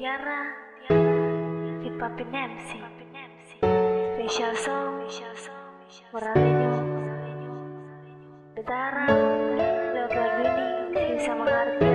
Tiara, Fit Papi MC, Special Song, Moraleño, Betara, lewat lagu ini bisa mengerti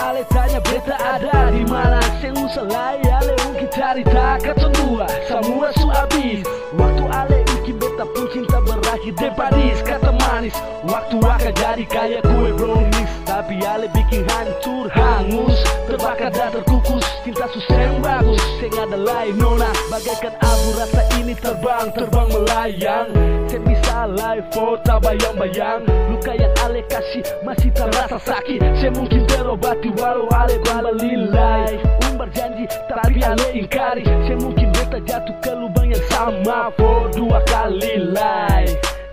Berapa ale tanya beta ada di mana? Saya usah lai ale mungkin cari tak dua Semua su habis Waktu ale bikin beta pun cinta berakhir depadis manis. Waktu akan jadi kayak kue brownies. Tapi ale bikin hancur hangus. Terbakar dan terkukus. Cinta susah yang bagus. Saya ada lain nona. Bagaikan abu rasa ini terbang Terbang melayang. Saya bisa live foto bayang-bayang. Luka yang ale kasih masih terasa sakit. Saya mungkin terobati walau ale balilai Umbar janji tapi ale ingkari. Saya mungkin beta jatuh ke lubang yang sama For dua kali lai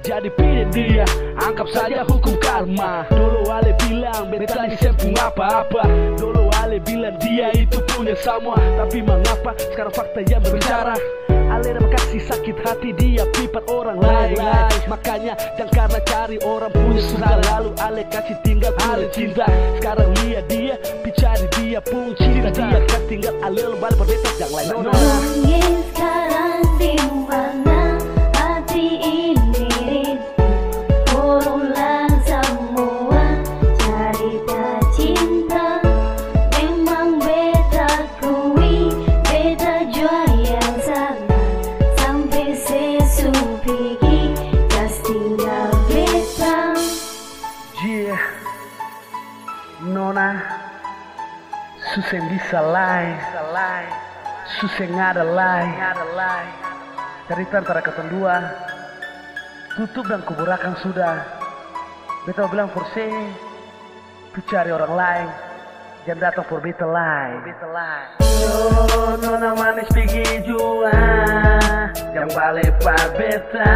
jadi pilih dia, anggap saja hukum karma. Dulu Ale bilang beta ini sempung apa-apa Dulu Ale bilang dia itu punya semua Tapi mengapa? Sekarang fakta yang berbicara. Ale kasih sakit hati dia pipat orang lain. Makanya jangan karena cari orang punya susah Lalu Ale kasih tinggal Ale cinta. Sekarang lihat dia, bicari dia pun cinta. Dia kan tinggal Ale balik berbeda jangan lain nona susah bisa lai, susah ngada lai, cerita antara ketemu dua, tutup dan kuburakan sudah. Beta bilang forse, tu cari orang lain, jangan datang for beta lai. Yo, nona manis pergi jua, yang balik pa beta,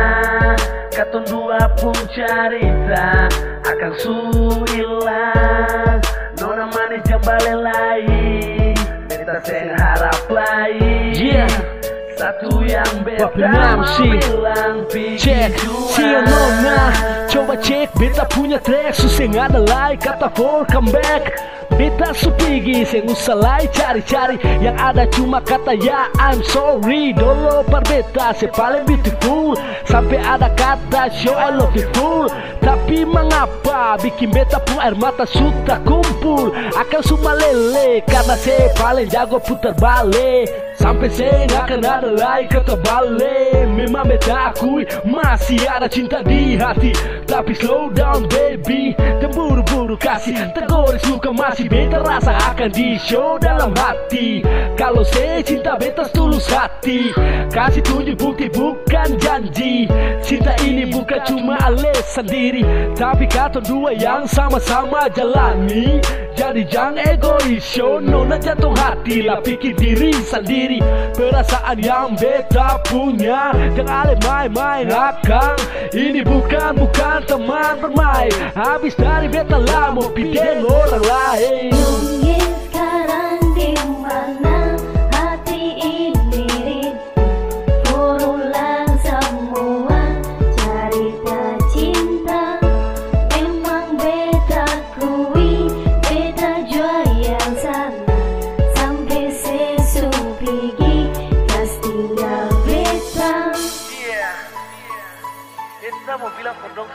dua pun cerita akan su. Nona manis yang balik lagi, beta sen harap lagi. Yeah. Satu yang Namsi. bilang Cek, Nona Coba cek beta punya track. Susah ada like kata for come back Beta supigi Saya usah lai cari-cari Yang ada cuma kata ya I'm sorry. Dolo par beta Saya paling beautiful. Sampai ada kata show I love you full. Tapi mengapa Bikin beta pun air mata sudah Akan semua lele Karena saya paling jago putar balik Sampai saya nggak akan ada lagi kata balik Memang beta akui masih ada cinta di hati. Tapi slow down baby. Dan buru-buru kasih. Tegoris luka masih beta. Rasa akan di show dalam hati Kalau saya cinta beta tulus hati. Kasih tunjuk bukti bukan janji. Cinta ini bukan cuma ale sendiri. Tapi kata dua yang sama-sama jalani. Jadi jangan egois show nona jantung hati lah. Pikir diri sendiri. Perasaan yang beta punya. Jangan main-main akang. Ini bukan bukan teman bermain. Habis dari beta lah mau orang lain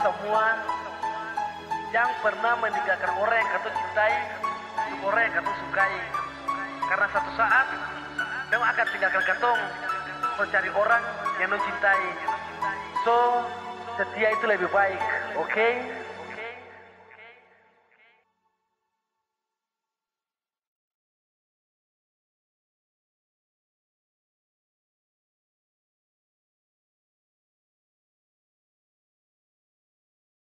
semua Jangan pernah meninggalkan orang yang kau cintai orang yang kau sukai. Karena satu saat Dia akan tinggalkan katong Mencari orang yang non cintai. So Setia itu lebih baik Oke